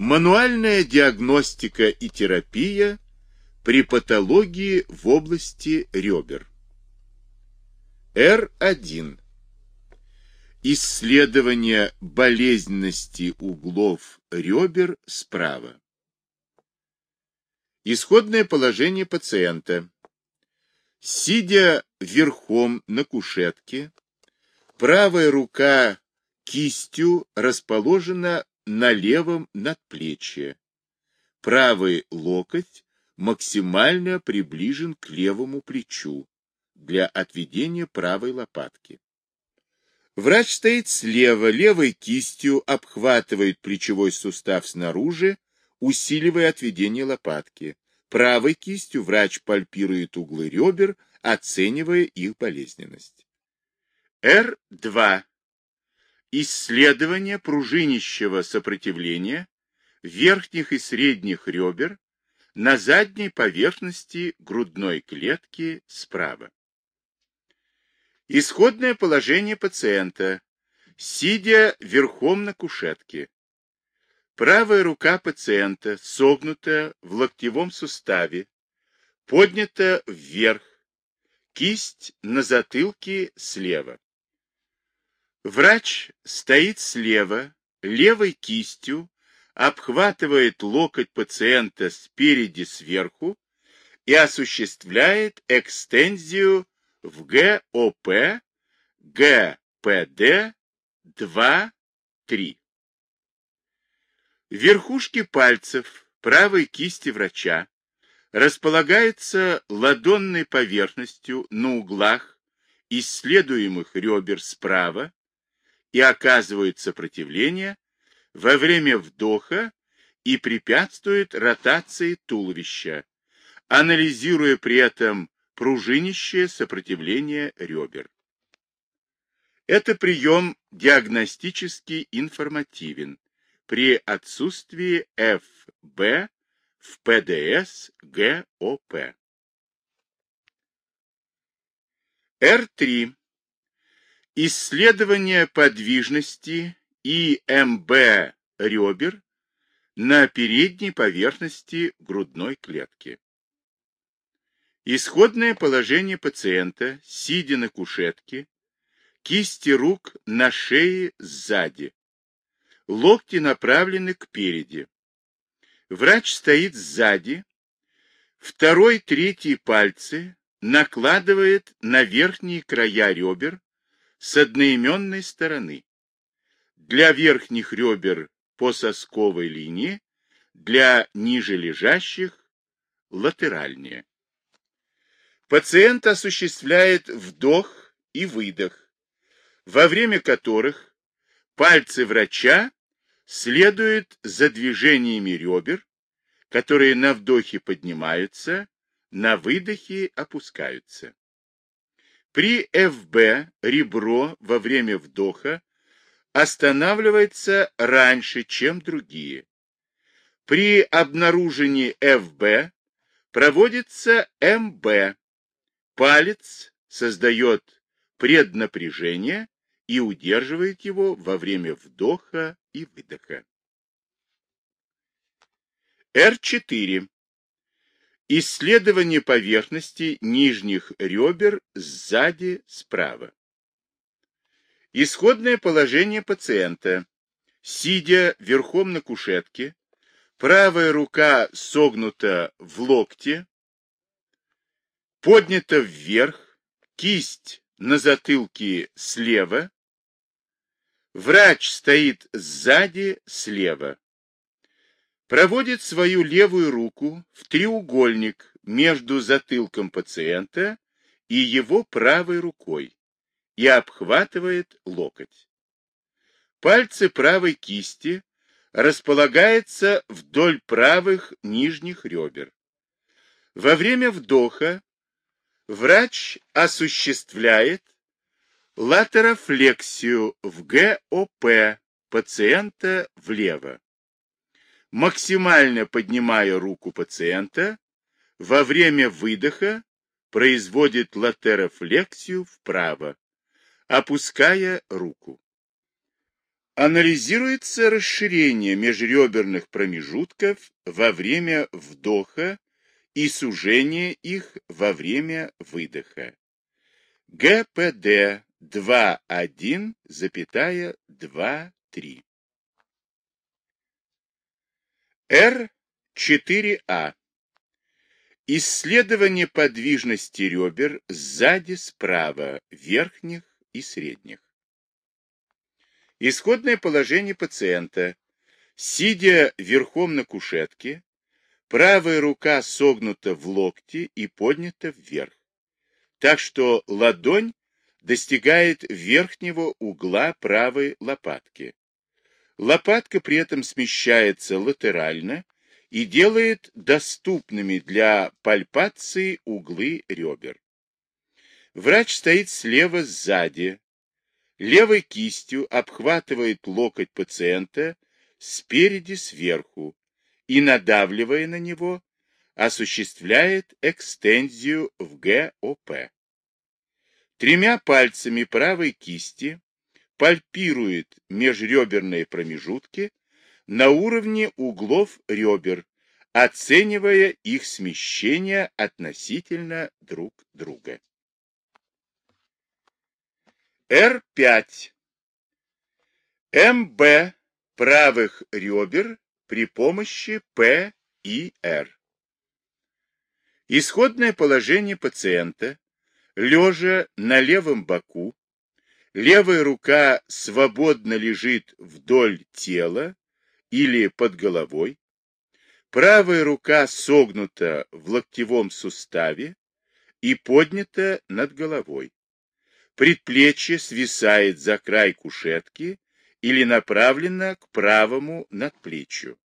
Мануальная диагностика и терапия при патологии в области ребер. Р1. Исследование болезненности углов ребер справа. Исходное положение пациента. Сидя верхом на кушетке, правая рука кистью расположена на левом надплечье. Правый локоть максимально приближен к левому плечу для отведения правой лопатки. Врач стоит слева, левой кистью обхватывает плечевой сустав снаружи, усиливая отведение лопатки. Правой кистью врач пальпирует углы ребер, оценивая их болезненность. Р2. Исследование пружинищего сопротивления верхних и средних ребер на задней поверхности грудной клетки справа. Исходное положение пациента, сидя верхом на кушетке. Правая рука пациента согнута в локтевом суставе, поднята вверх, кисть на затылке слева. Врач стоит слева, левой кистью, обхватывает локоть пациента спереди сверху и осуществляет экстензию в ГОП, ГПД 2, 3. Верхушки пальцев правой кисти врача располагается ладонной поверхностью на углах исследуемых ребер справа и оказывает сопротивление во время вдоха и препятствует ротации туловища, анализируя при этом пружинищее сопротивление ребер. Это прием диагностически информативен при отсутствии ФБ в ПДС ГОП. Р3. Исследование подвижности ИМБ ребер на передней поверхности грудной клетки. Исходное положение пациента, сидя на кушетке, кисти рук на шее сзади, локти направлены кпереди. Врач стоит сзади, второй, третий пальцы накладывает на верхние края ребер с одноименной стороны. Для верхних ребер по сосковой линии, для ниже лежащих латеральнее. Пациент осуществляет вдох и выдох, во время которых пальцы врача следуют за движениями ребер, которые на вдохе поднимаются, на выдохе опускаются. При ФБ ребро во время вдоха останавливается раньше, чем другие. При обнаружении ФБ проводится МБ. Палец создает преднапряжение и удерживает его во время вдоха и выдоха. Р4. Исследование поверхности нижних ребер сзади справа. Исходное положение пациента. Сидя верхом на кушетке, правая рука согнута в локте, поднята вверх, кисть на затылке слева, врач стоит сзади слева проводит свою левую руку в треугольник между затылком пациента и его правой рукой и обхватывает локоть. Пальцы правой кисти располагаются вдоль правых нижних ребер. Во время вдоха врач осуществляет латерофлексию в ГОП пациента влево максимально поднимая руку пациента, во время выдоха производит латерофлексию вправо, опуская руку. Анализируется расширение межреберных промежутков во время вдоха и сужение их во время выдоха. ГПД 2.1,2.3 Р4А Исследование подвижности ребер сзади справа, верхних и средних. Исходное положение пациента. Сидя верхом на кушетке, правая рука согнута в локте и поднята вверх, так что ладонь достигает верхнего угла правой лопатки. Лопатка при этом смещается латерально и делает доступными для пальпации углы ребер. Врач стоит слева сзади, левой кистью обхватывает локоть пациента спереди сверху и, надавливая на него, осуществляет экстензию в ГОП. Тремя пальцами правой кисти пальпирует межреберные промежутки на уровне углов ребер, оценивая их смещение относительно друг друга. Р5. МБ правых ребер при помощи П и Р. Исходное положение пациента, лежа на левом боку, левая рука свободно лежит вдоль тела или под головой, правая рука согнута в локтевом суставе и поднята над головой. Предплечье свисает за край кушетки или направлено к правому надплечью.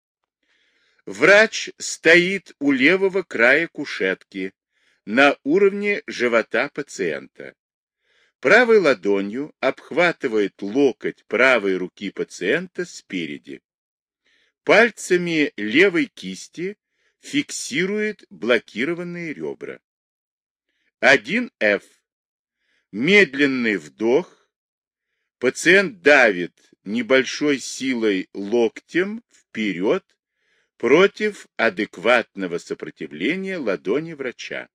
Врач стоит у левого края кушетки на уровне живота пациента. Правой ладонью обхватывает локоть правой руки пациента спереди. Пальцами левой кисти фиксирует блокированные ребра. 1F. Медленный вдох. Пациент давит небольшой силой локтем вперед против адекватного сопротивления ладони врача.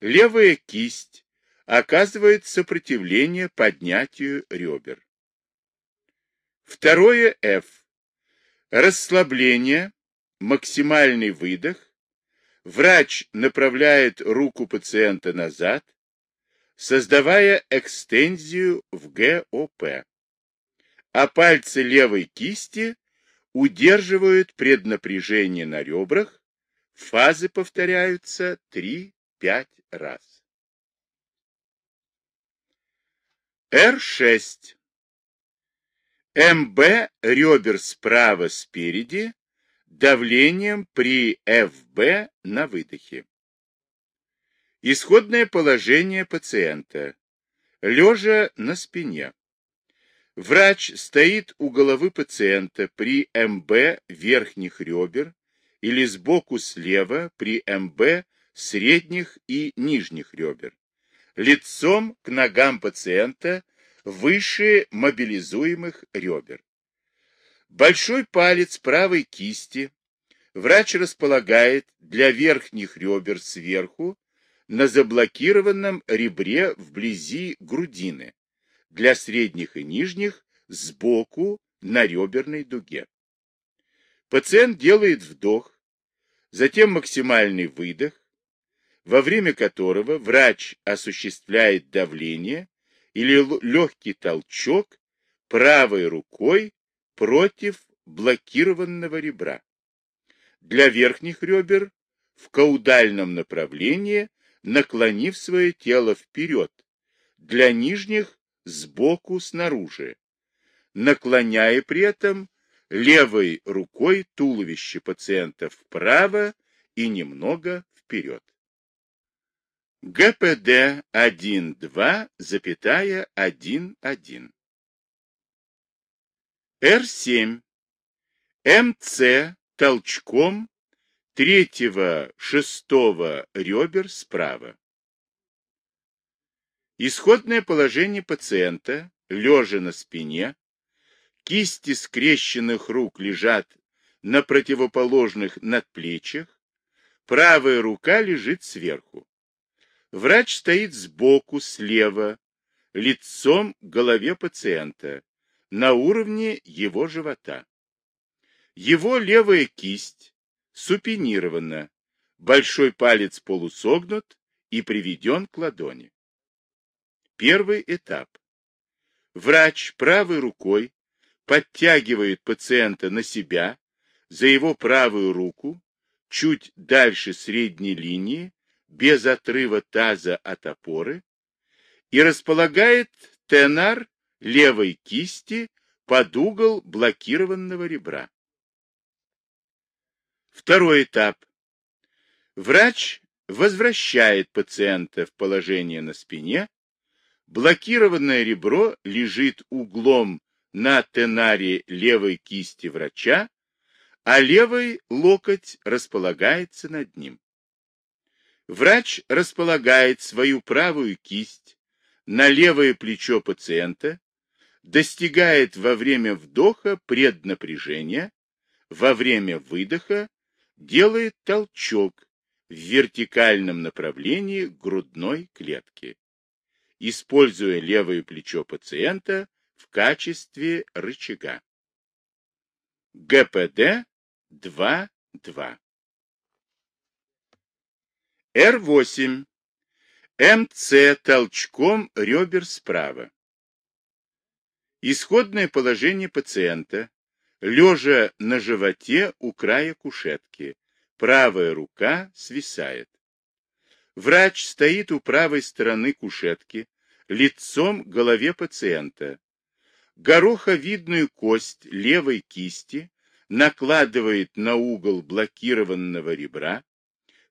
Левая кисть оказывает сопротивление поднятию ребер. Второе F. Расслабление, максимальный выдох. Врач направляет руку пациента назад, создавая экстензию в ГОП. А пальцы левой кисти удерживают преднапряжение на ребрах. Фазы повторяются 3-5 раз. Р6. МБ ребер справа спереди, давлением при ФБ на выдохе. Исходное положение пациента. Лежа на спине. Врач стоит у головы пациента при МБ верхних ребер или сбоку слева при МБ средних и нижних ребер. Лицом к ногам пациента выше мобилизуемых ребер. Большой палец правой кисти врач располагает для верхних ребер сверху на заблокированном ребре вблизи грудины, для средних и нижних сбоку на реберной дуге. Пациент делает вдох, затем максимальный выдох, во время которого врач осуществляет давление или легкий толчок правой рукой против блокированного ребра. Для верхних ребер в каудальном направлении, наклонив свое тело вперед, для нижних сбоку снаружи, наклоняя при этом левой рукой туловище пациента вправо и немного вперед. ГПД 1.2,1.1. Р7. МЦ толчком третьего-шестого ребер справа. Исходное положение пациента, лежа на спине, Кисти скрещенных рук лежат на противоположных надплечьях, правая рука лежит сверху. Врач стоит сбоку, слева, лицом к голове пациента, на уровне его живота. Его левая кисть супинирована, большой палец полусогнут и приведен к ладони. Первый этап. Врач правой рукой подтягивает пациента на себя, за его правую руку, чуть дальше средней линии, без отрыва таза от опоры, и располагает тенар левой кисти под угол блокированного ребра. Второй этап. Врач возвращает пациента в положение на спине, блокированное ребро лежит углом на тенаре левой кисти врача, а левый локоть располагается над ним. Врач располагает свою правую кисть на левое плечо пациента, достигает во время вдоха преднапряжения, во время выдоха делает толчок в вертикальном направлении грудной клетки, используя левое плечо пациента в качестве рычага. ГПД 2.2 Р8 МЦ толчком ребер справа. Исходное положение пациента лежа на животе у края кушетки. Правая рука свисает. Врач стоит у правой стороны кушетки, лицом к голове пациента. Гороховидную кость левой кисти накладывает на угол блокированного ребра,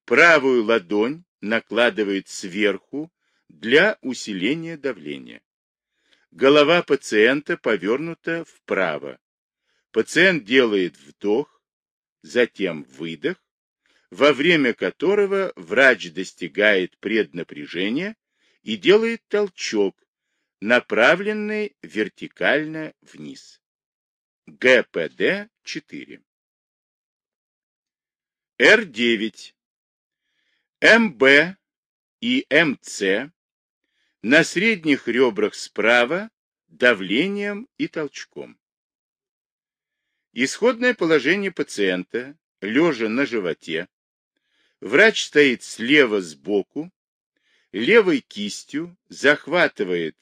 правую ладонь накладывает сверху для усиления давления. Голова пациента повернута вправо. Пациент делает вдох, затем выдох, во время которого врач достигает преднапряжения и делает толчок, направленный вертикально вниз. ГПД-4 Р9 МБ и МЦ на средних ребрах справа давлением и толчком. Исходное положение пациента, лежа на животе. Врач стоит слева сбоку, левой кистью захватывает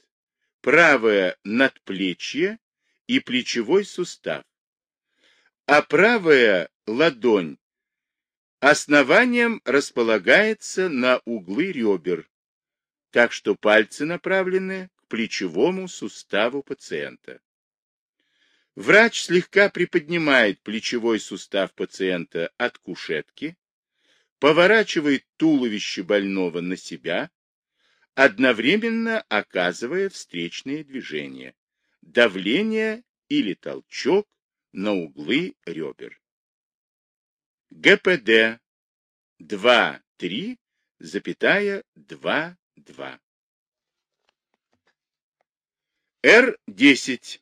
правое надплечье и плечевой сустав, а правая ладонь основанием располагается на углы ребер, так что пальцы направлены к плечевому суставу пациента. Врач слегка приподнимает плечевой сустав пациента от кушетки, поворачивает туловище больного на себя, одновременно оказывая встречные движения, давление или толчок на углы ребер. ГПД 2,3, запятая 2,2. Р10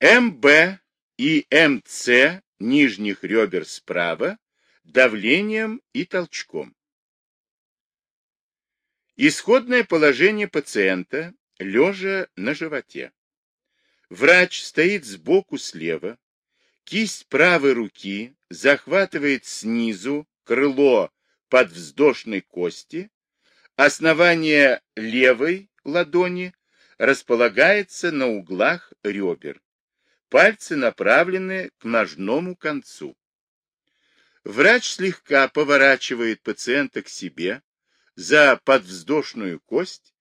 МБ и МЦ нижних ребер справа давлением и толчком. Исходное положение пациента, лежа на животе. Врач стоит сбоку слева, кисть правой руки захватывает снизу крыло подвздошной кости, основание левой ладони располагается на углах ребер. Пальцы направлены к ножному концу. Врач слегка поворачивает пациента к себе за подвздошную кость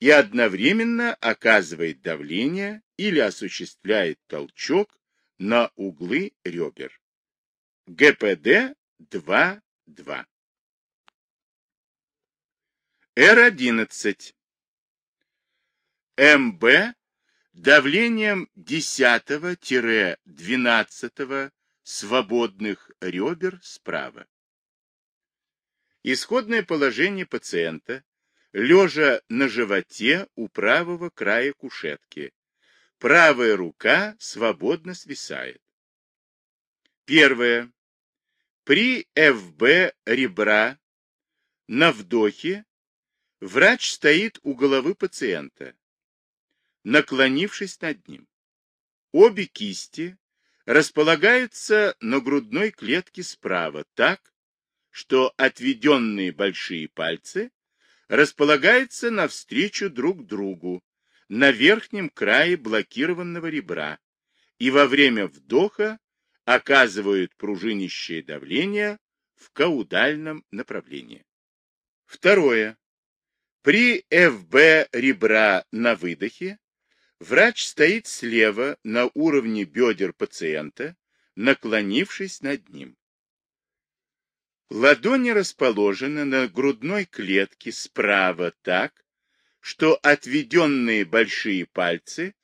и одновременно оказывает давление или осуществляет толчок на углы ребер. ГПД 2.2. Р11. МБ давлением 10-12 свободных ребер справа. Исходное положение пациента, лежа на животе у правого края кушетки, правая рука свободно свисает. Первое. При ФБ ребра на вдохе врач стоит у головы пациента, наклонившись над ним. Обе кисти располагаются на грудной клетке справа так, что отведенные большие пальцы располагаются навстречу друг другу на верхнем крае блокированного ребра и во время вдоха оказывают пружинищее давление в каудальном направлении. Второе. При ФБ ребра на выдохе врач стоит слева на уровне бедер пациента, наклонившись над ним. Ладони расположены на грудной клетке справа так, что отведенные большие пальцы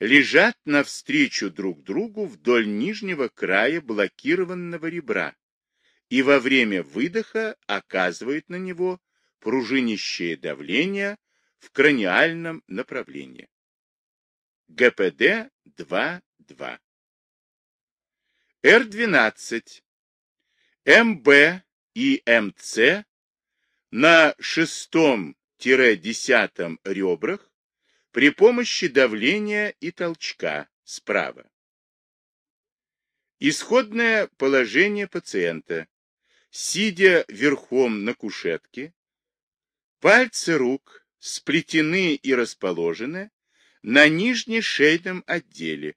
лежат навстречу друг другу вдоль нижнего края блокированного ребра и во время выдоха оказывают на него пружинищее давление в краниальном направлении. ГПД 2.2. Р12. МБ и МЦ на шестом-десятом ребрах при помощи давления и толчка справа. Исходное положение пациента. Сидя верхом на кушетке, пальцы рук сплетены и расположены на нижнешейном отделе,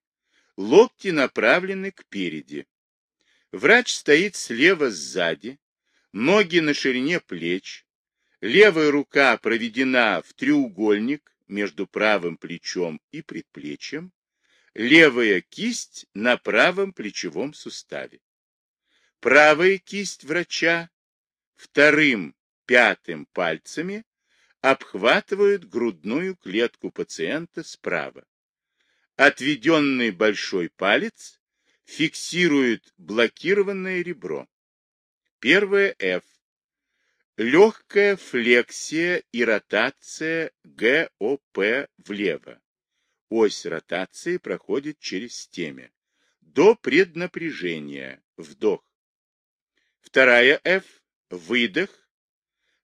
локти направлены к переди. Врач стоит слева сзади, ноги на ширине плеч, левая рука проведена в треугольник между правым плечом и предплечьем, левая кисть на правом плечевом суставе. Правая кисть врача вторым, пятым пальцами обхватывают грудную клетку пациента справа. Отведенный большой палец фиксирует блокированное ребро. Первое F. Легкая флексия и ротация ГОП влево. Ось ротации проходит через стемя. До преднапряжения. Вдох. Вторая F. Выдох.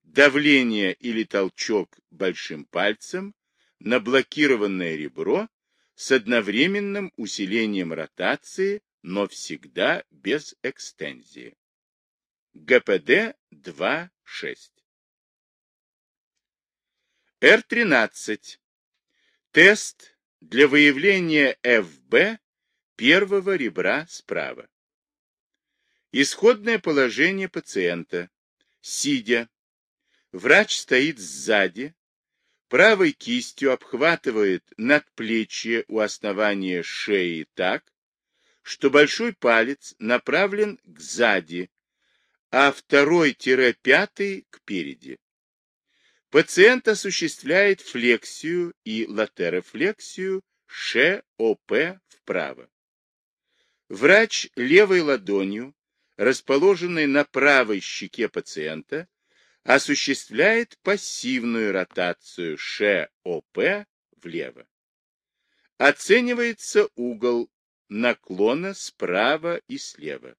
Давление или толчок большим пальцем на блокированное ребро с одновременным усилением ротации, но всегда без экстензии. ГПД 2.6. Р13. Тест для выявления ФБ первого ребра справа. Исходное положение пациента. Сидя. Врач стоит сзади, правой кистью обхватывает надплечье у основания шеи так, что большой палец направлен к сзади, а второй-пятый к переди. Пациент осуществляет флексию и латерофлексию ШОП вправо. Врач левой ладонью, расположенной на правой щеке пациента, осуществляет пассивную ротацию ШОП влево. Оценивается угол наклона справа и слева.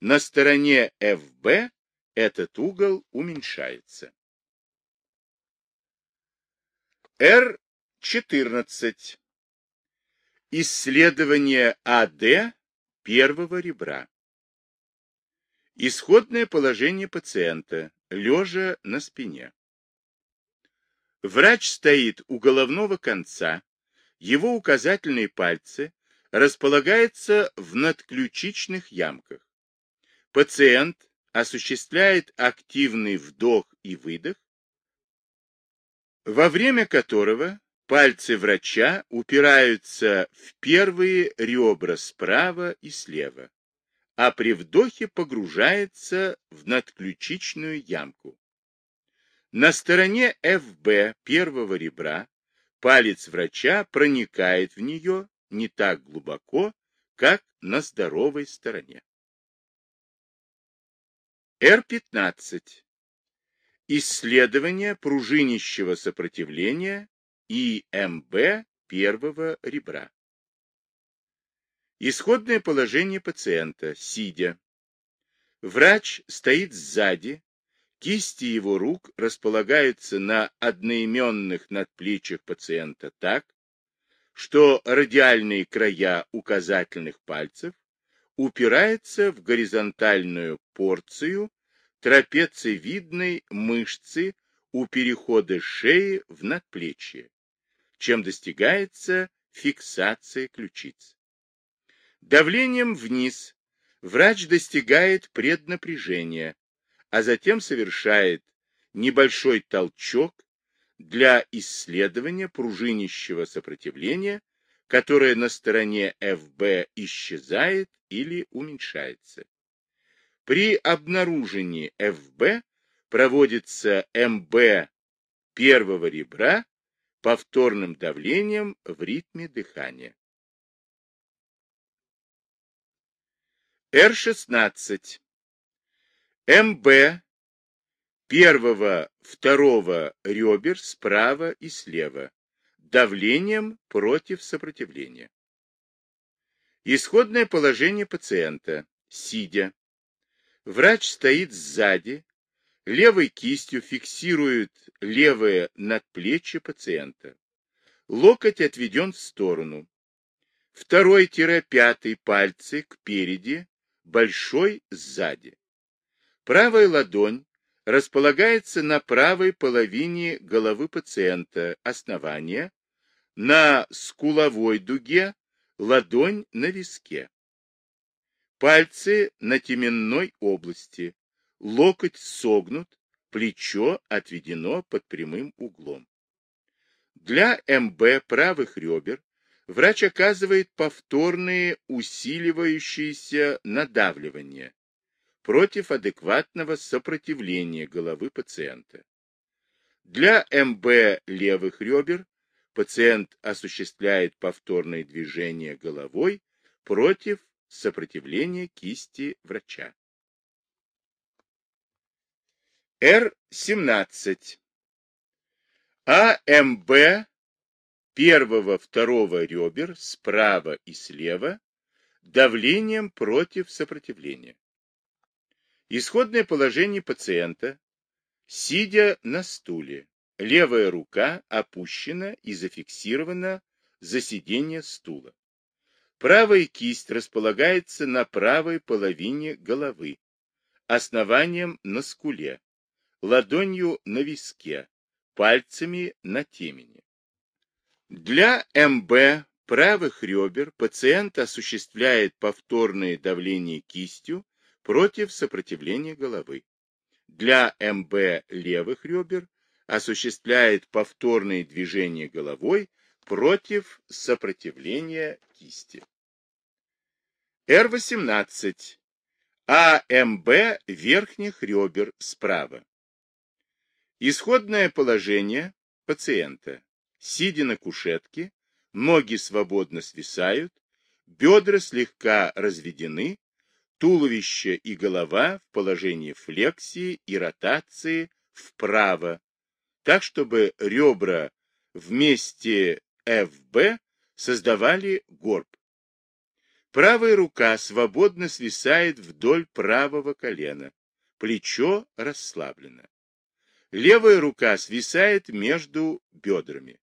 На стороне FB этот угол уменьшается. R14. Исследование АД первого ребра. Исходное положение пациента, лежа на спине. Врач стоит у головного конца, его указательные пальцы располагаются в надключичных ямках. Пациент осуществляет активный вдох и выдох, во время которого пальцы врача упираются в первые ребра справа и слева, а при вдохе погружается в надключичную ямку. На стороне ФБ первого ребра палец врача проникает в нее не так глубоко, как на здоровой стороне. Р-15. Исследование пружинищего сопротивления ИМБ первого ребра. Исходное положение пациента, сидя. Врач стоит сзади, кисти его рук располагаются на одноименных надплечьях пациента так, что радиальные края указательных пальцев упираются в горизонтальную порцию трапециевидной мышцы у перехода шеи в надплечье, чем достигается фиксация ключиц. Давлением вниз врач достигает преднапряжения, а затем совершает небольшой толчок для исследования пружинищего сопротивления, которое на стороне ФБ исчезает или уменьшается. При обнаружении ФБ проводится МБ первого ребра повторным давлением в ритме дыхания. Р-16. МБ первого, второго ребер справа и слева давлением против сопротивления. Исходное положение пациента, сидя. Врач стоит сзади, левой кистью фиксирует левое надплечье пациента. Локоть отведен в сторону. Второй-пятый пальцы к переди, большой сзади. Правая ладонь располагается на правой половине головы пациента, основания, на скуловой дуге, ладонь на виске. Пальцы на теменной области, локоть согнут, плечо отведено под прямым углом. Для МБ правых ребер врач оказывает повторные усиливающиеся надавливания против адекватного сопротивления головы пациента. Для МБ левых ребер пациент осуществляет повторные движения головой против сопротивления кисти врача. Р-17. АМБ первого-второго ребер справа и слева давлением против сопротивления. Исходное положение пациента, сидя на стуле, левая рука опущена и зафиксирована за сиденье стула. Правая кисть располагается на правой половине головы, основанием на скуле, ладонью на виске, пальцами на темени. Для МБ правых ребер пациент осуществляет повторное давление кистью против сопротивления головы. Для МБ левых ребер осуществляет повторные движения головой против сопротивления кисти. Р-18. АМБ верхних ребер справа. Исходное положение пациента. Сидя на кушетке, ноги свободно свисают, бедра слегка разведены, туловище и голова в положении флексии и ротации вправо, так чтобы ребра вместе ФБ создавали горб. Правая рука свободно свисает вдоль правого колена, плечо расслаблено. Левая рука свисает между бедрами.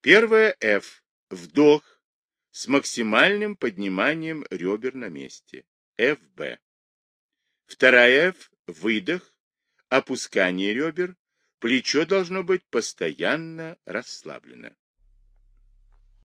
Первая F. Вдох с максимальным подниманием ребер на месте. FB. Вторая F. Выдох. Опускание ребер. Плечо должно быть постоянно расслаблено.